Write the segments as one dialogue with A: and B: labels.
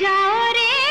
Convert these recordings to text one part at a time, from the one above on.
A: जाओ रे।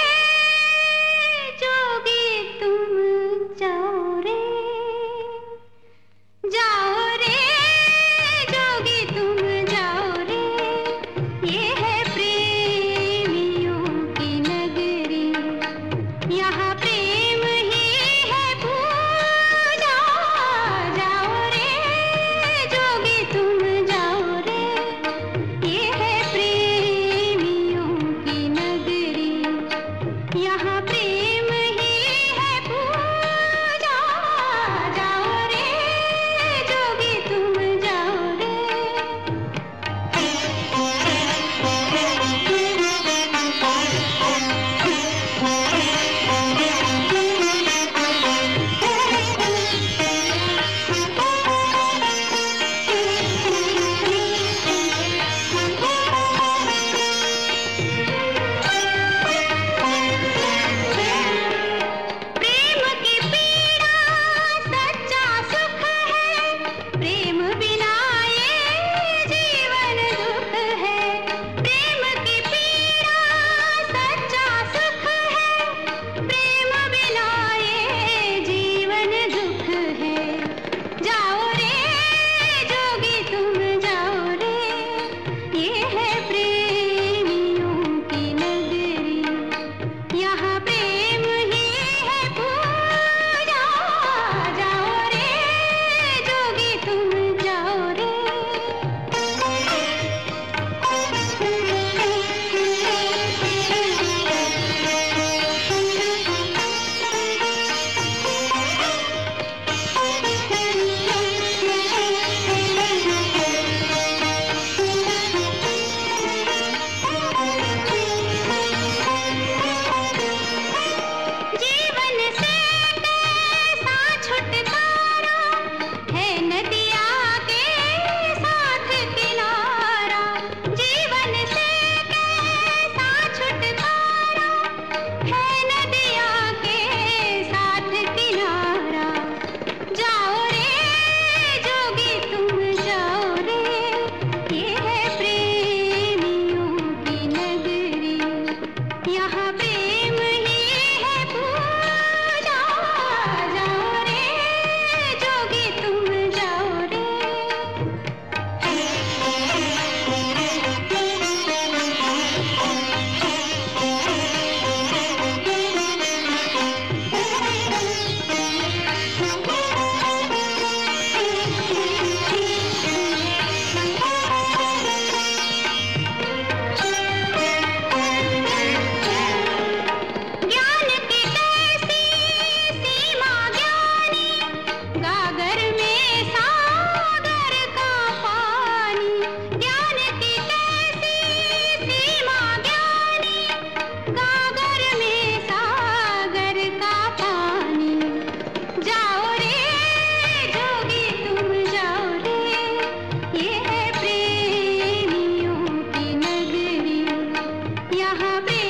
A: यहाँ पे